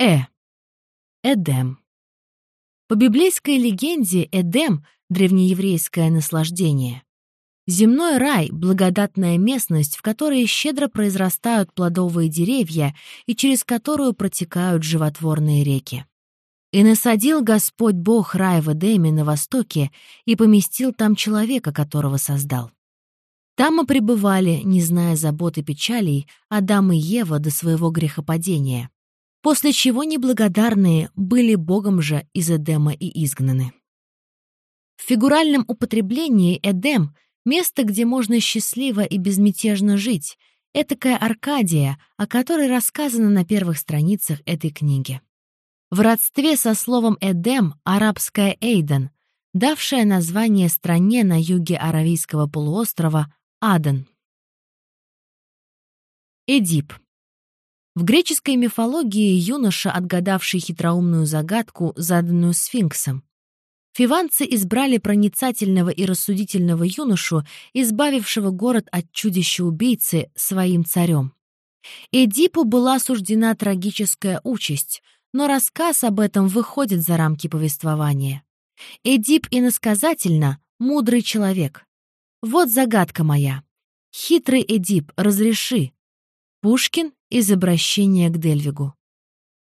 Э. Эдем. По библейской легенде Эдем — древнееврейское наслаждение. Земной рай — благодатная местность, в которой щедро произрастают плодовые деревья и через которую протекают животворные реки. «И насадил Господь Бог рай в Эдеме на востоке и поместил там человека, которого создал. Там мы пребывали, не зная забот и печалей, Адам и Ева до своего грехопадения, после чего неблагодарные были Богом же из Эдема и изгнаны. В фигуральном употреблении Эдем — место, где можно счастливо и безмятежно жить, этакая Аркадия, о которой рассказано на первых страницах этой книги. В родстве со словом «Эдем» арабское «Эйден», давшее название стране на юге Аравийского полуострова Аден. Эдип. В греческой мифологии юноша, отгадавший хитроумную загадку, заданную сфинксом. Фиванцы избрали проницательного и рассудительного юношу, избавившего город от чудища-убийцы, своим царем. Эдипу была суждена трагическая участь, но рассказ об этом выходит за рамки повествования. Эдип иносказательно — мудрый человек. Вот загадка моя. Хитрый Эдип, разреши. Пушкин из обращения к Дельвигу.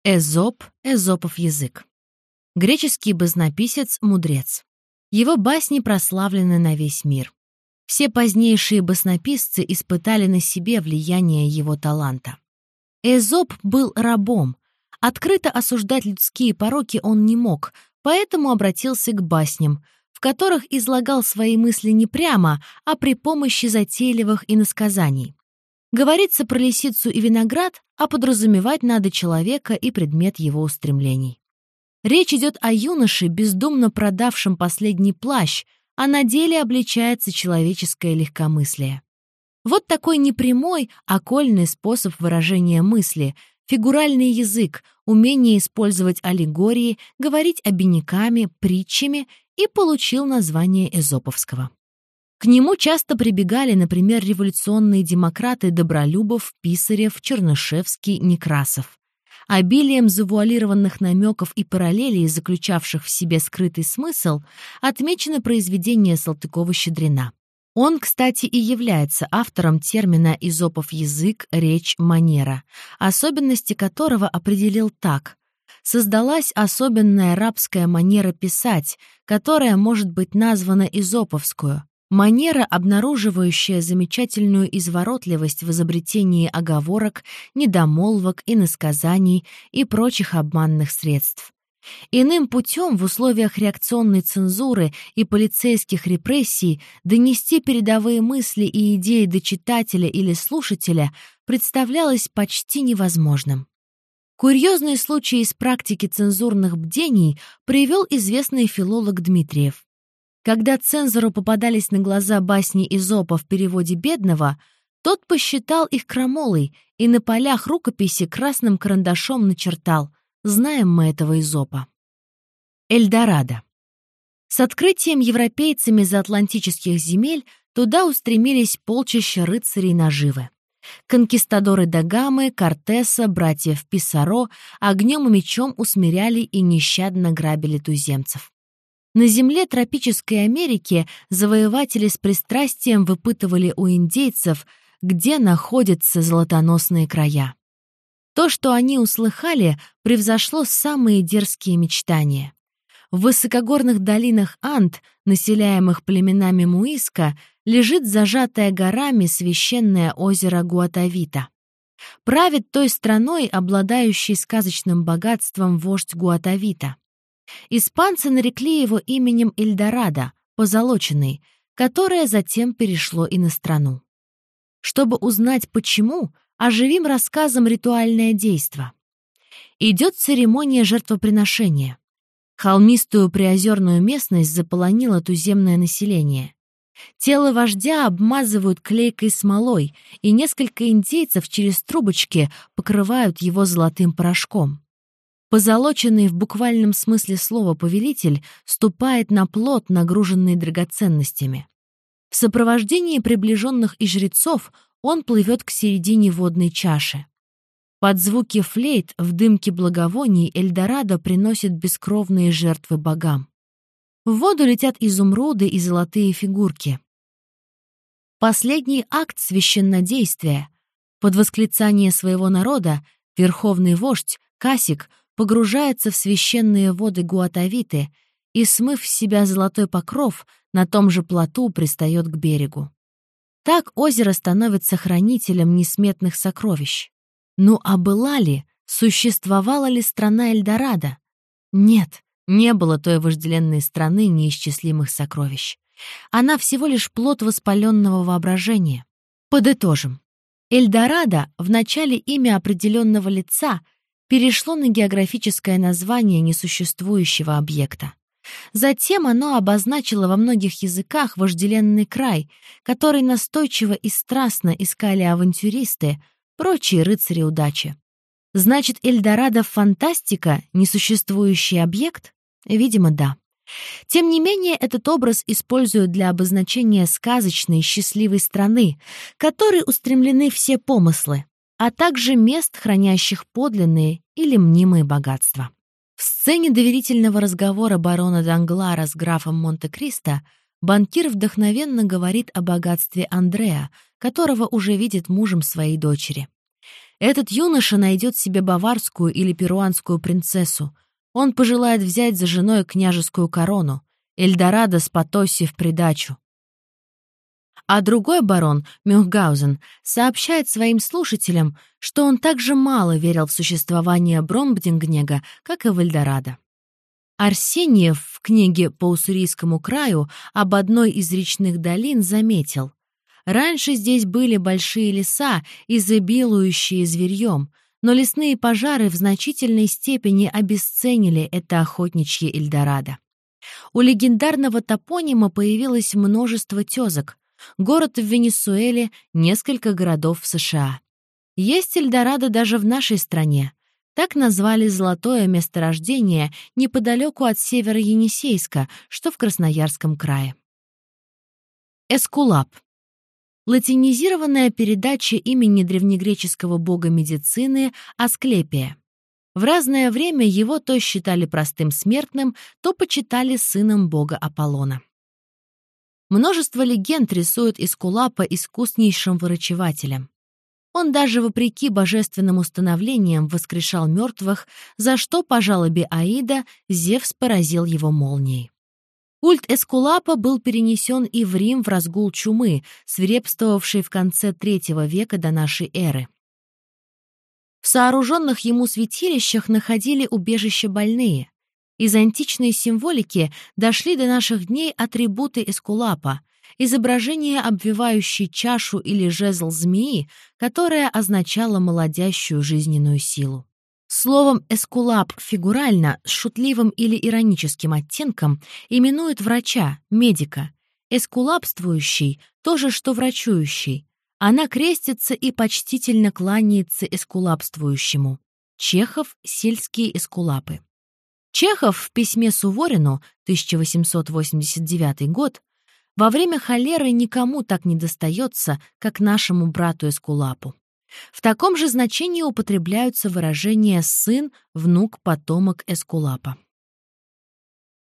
Эзоп, Эзопов язык. Греческий баснописец, мудрец. Его басни прославлены на весь мир. Все позднейшие баснописцы испытали на себе влияние его таланта. Эзоп был рабом. Открыто осуждать людские пороки он не мог, поэтому обратился к басням, которых излагал свои мысли не прямо, а при помощи затейливых иносказаний. Говорится про лисицу и виноград, а подразумевать надо человека и предмет его устремлений. Речь идет о юноше, бездумно продавшем последний плащ, а на деле обличается человеческое легкомыслие. Вот такой непрямой, окольный способ выражения мысли, фигуральный язык, умение использовать аллегории, говорить обиняками, притчами и получил название Эзоповского. К нему часто прибегали, например, революционные демократы Добролюбов, Писарев, Чернышевский, Некрасов. Обилием завуалированных намеков и параллелей, заключавших в себе скрытый смысл, отмечено произведение Салтыкова-Щедрина. Он, кстати, и является автором термина «изопов язык, речь, манера», особенности которого определил так создалась особенная рабская манера писать, которая может быть названа изоповскую, манера, обнаруживающая замечательную изворотливость в изобретении оговорок, недомолвок, иносказаний и прочих обманных средств. Иным путем в условиях реакционной цензуры и полицейских репрессий донести передовые мысли и идеи до читателя или слушателя представлялось почти невозможным. Курьезный случай из практики цензурных бдений привел известный филолог Дмитриев. Когда цензору попадались на глаза басни Изопа в переводе бедного, тот посчитал их крамолой и на полях рукописи красным карандашом начертал «Знаем мы этого Изопа». Эльдорадо. С открытием европейцами заатлантических земель туда устремились полчища рыцарей наживы. Конкистадоры Дагамы, Кортеса, братьев Писаро огнем и мечом усмиряли и нещадно грабили туземцев. На земле тропической Америки завоеватели с пристрастием выпытывали у индейцев, где находятся золотоносные края. То, что они услыхали, превзошло самые дерзкие мечтания. В высокогорных долинах Анд, населяемых племенами Муиска, лежит зажатое горами священное озеро Гуатавита. Правит той страной, обладающей сказочным богатством вождь Гуатавита. Испанцы нарекли его именем Эльдорадо, позолоченный, которое затем перешло и на страну. Чтобы узнать почему, оживим рассказом ритуальное действо. Идет церемония жертвоприношения. Холмистую приозерную местность заполонило туземное население. Тело вождя обмазывают клейкой смолой, и несколько индейцев через трубочки покрывают его золотым порошком. Позолоченный в буквальном смысле слова повелитель ступает на плот, нагруженный драгоценностями. В сопровождении приближенных и жрецов он плывет к середине водной чаши. Под звуки флейт в дымке благовоний Эльдорадо приносит бескровные жертвы богам. В воду летят изумруды и золотые фигурки. Последний акт священнодействия. Под восклицание своего народа верховный вождь, Касик, погружается в священные воды Гуатавиты и, смыв с себя золотой покров, на том же плоту пристает к берегу. Так озеро становится хранителем несметных сокровищ. Ну а была ли, существовала ли страна Эльдорадо? Нет, не было той вожделенной страны неисчислимых сокровищ. Она всего лишь плод воспаленного воображения. Подытожим. Эльдорадо, в начале имя определенного лица, перешло на географическое название несуществующего объекта. Затем оно обозначило во многих языках вожделенный край, который настойчиво и страстно искали авантюристы, прочие рыцари удачи. Значит, Эльдорадо — фантастика, несуществующий объект? Видимо, да. Тем не менее, этот образ используют для обозначения сказочной счастливой страны, которой устремлены все помыслы, а также мест, хранящих подлинные или мнимые богатства. В сцене доверительного разговора барона Данглара с графом Монте-Кристо банкир вдохновенно говорит о богатстве Андреа, которого уже видит мужем своей дочери. Этот юноша найдет себе баварскую или перуанскую принцессу. Он пожелает взять за женой княжескую корону, Эльдорадо с Потоси в придачу. А другой барон, Мюхгаузен, сообщает своим слушателям, что он также мало верил в существование Бромбдингнега, как и в Эльдорадо. Арсениев в книге «По уссурийскому краю» об одной из речных долин заметил. Раньше здесь были большие леса, изобилующие зверьем, но лесные пожары в значительной степени обесценили это охотничье Эльдорадо. У легендарного топонима появилось множество тезок, город в Венесуэле, несколько городов в США. Есть Эльдорадо даже в нашей стране. Так назвали золотое месторождение неподалеку от севера Енисейска, что в Красноярском крае. Эскулап. Латинизированная передача имени древнегреческого бога медицины Асклепия. В разное время его то считали простым смертным, то почитали сыном бога Аполлона. Множество легенд рисуют Искулапа искуснейшим врачевателем. Он даже вопреки божественным установлениям воскрешал мертвых, за что, по жалобе Аида, Зевс поразил его молнией. Культ Эскулапа был перенесен и в Рим в разгул чумы, свирепствовавшей в конце III века до нашей эры. В сооруженных ему святилищах находили убежище больные. Из античной символики дошли до наших дней атрибуты эскулапа, изображение, обвивающей чашу или жезл змеи, которая означала молодящую жизненную силу. Словом «эскулап» фигурально, с шутливым или ироническим оттенком, именует врача, медика. Эскулапствующий — то же, что врачующий. Она крестится и почтительно кланяется эскулапствующему. Чехов — сельские эскулапы. Чехов в письме Суворину, 1889 год, во время холеры никому так не достается, как нашему брату Эскулапу. В таком же значении употребляются выражения «сын», «внук», «потомок» Эскулапа.